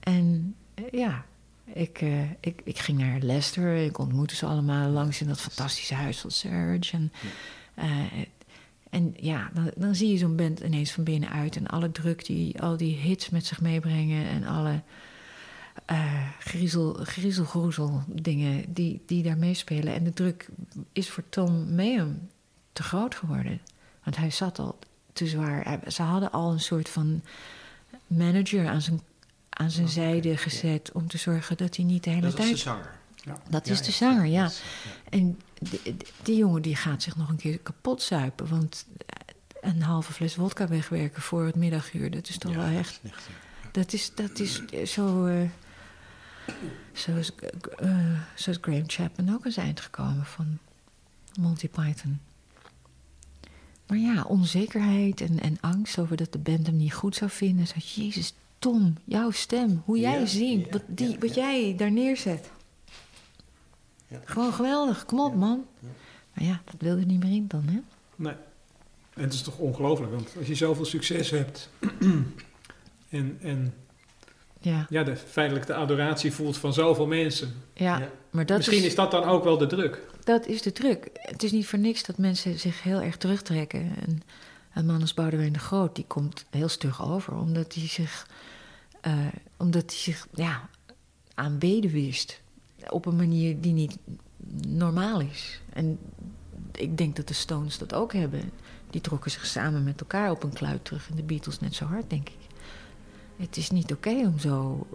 En eh, ja, ik, eh, ik, ik ging naar Leicester. Ik ontmoette ze allemaal langs in dat fantastische huis van Serge. En, eh, en ja, dan, dan zie je zo'n band ineens van binnenuit. En alle druk die al die hits met zich meebrengen. En alle eh griezel, griezelgroezel dingen die, die daar meespelen. En de druk is voor Tom Mayhem te groot geworden. Want hij zat al te zwaar. Ze hadden al een soort van manager aan zijn, aan zijn zijde gezet... om te zorgen dat hij niet de hele Dat was tijd... de zanger. Dat Ja, is de ja, zanger, ja. dat is- En die, jongen die gaat zich nog een keer kapot zuipen. Want een halve fles wodka wegwerken voor het middaguur... dat is toch Ja, wel dat echt... is echt, ja. Dat is, dat is zo... eh zoals, eh, zoals Graham Chapman ook eens eind gekomen van Monty Python. Maar ja, onzekerheid en, en angst over dat de band hem niet goed zou vinden. Zo, Jezus, Tom, jouw stem, hoe jij Ja, zingt, ja, wat, die, ja, wat ja. jij daar neerzet. Ja. Gewoon geweldig, kom op man. Maar ja, dat wilde er niet meer in dan, hè? Nee. En het is toch ongelooflijk, want als je zoveel succes hebt [CLEARS THROAT] en, en Ja, ja, de, feitelijk de adoratie voelt van zoveel mensen. ja. Ja. maar dat Misschien is, is dat dan ook wel de druk. dat is de druk. Het is niet voor niks dat mensen zich heel erg terugtrekken. En een man als Boudewijn de Groot, die komt heel stug over. Omdat hij zich, eh, omdat hij zich ja, aanbeden wist. Op een manier die niet normaal is. En ik denk dat de Stones dat ook hebben. Die trokken zich samen met elkaar op een kluit terug. En de Beatles net zo hard, denk ik. Het is niet oké om zo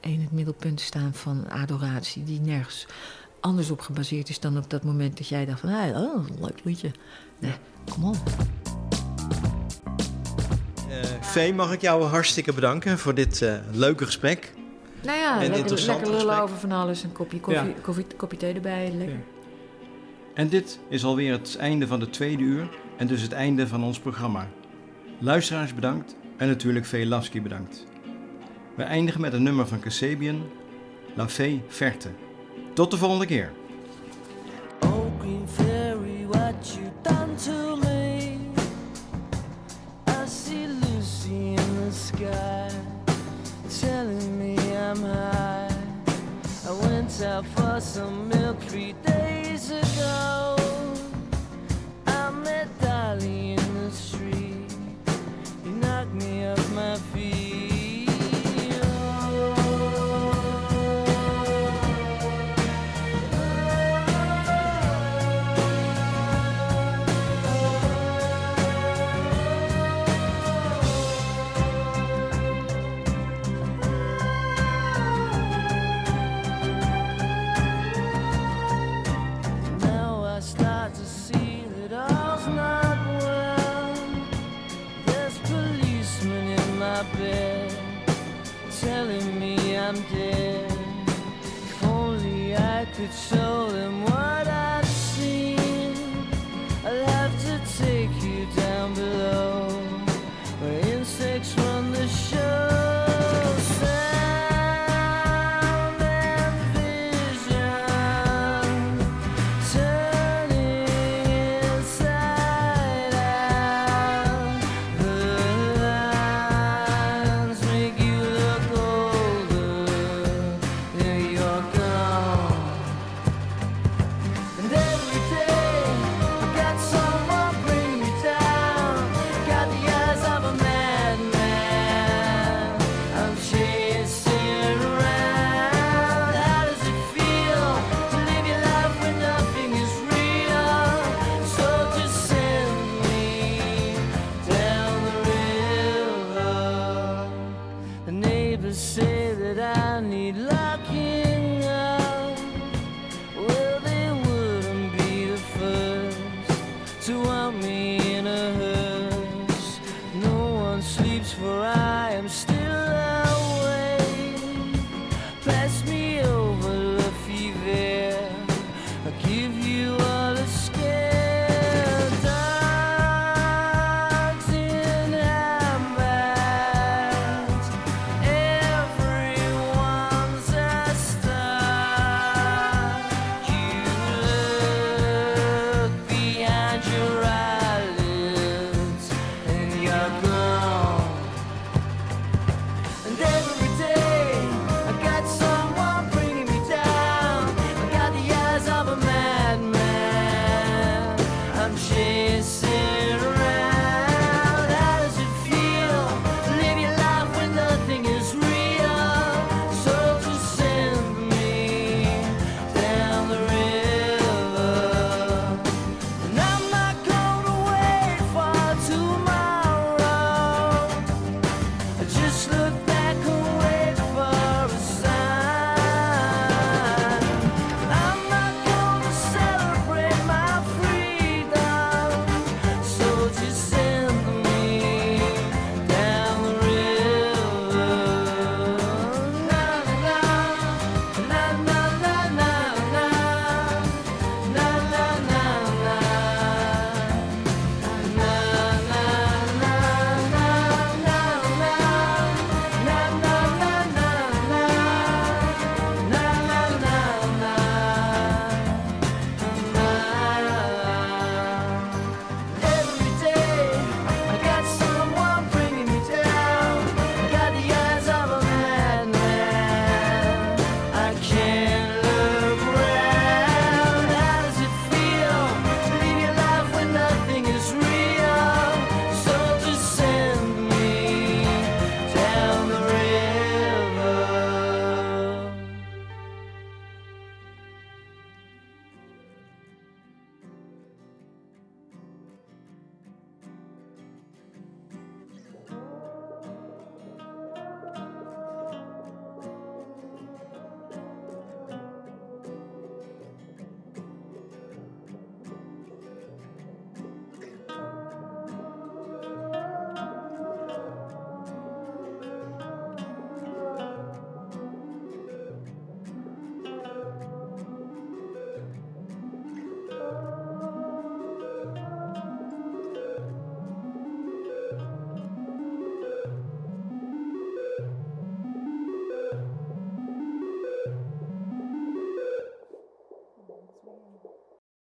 in het middelpunt te staan van adoratie... die nergens anders op gebaseerd is dan op dat moment dat jij dacht van... Ah, oh, leuk liedje. Nee, kom op. Eh, Vee, mag ik jou hartstikke bedanken voor dit eh, leuke gesprek. Nou ja, En lekker, lullen gesprek. over van alles. Een kopje koffie, Ja. koffie, kopje thee erbij. Lekker. Ja. En dit is alweer het einde van de tweede uur en dus het einde van ons programma. Luisteraars bedankt en natuurlijk Velasky bedankt. We eindigen met een nummer van Kasabian, La Fée Verte. Tot de volgende keer. Oh, Green Fairy, what you done to sky, telling me I'm high. I went out for some milk three days ago. I met Dolly in the street. He knocked me off my feet.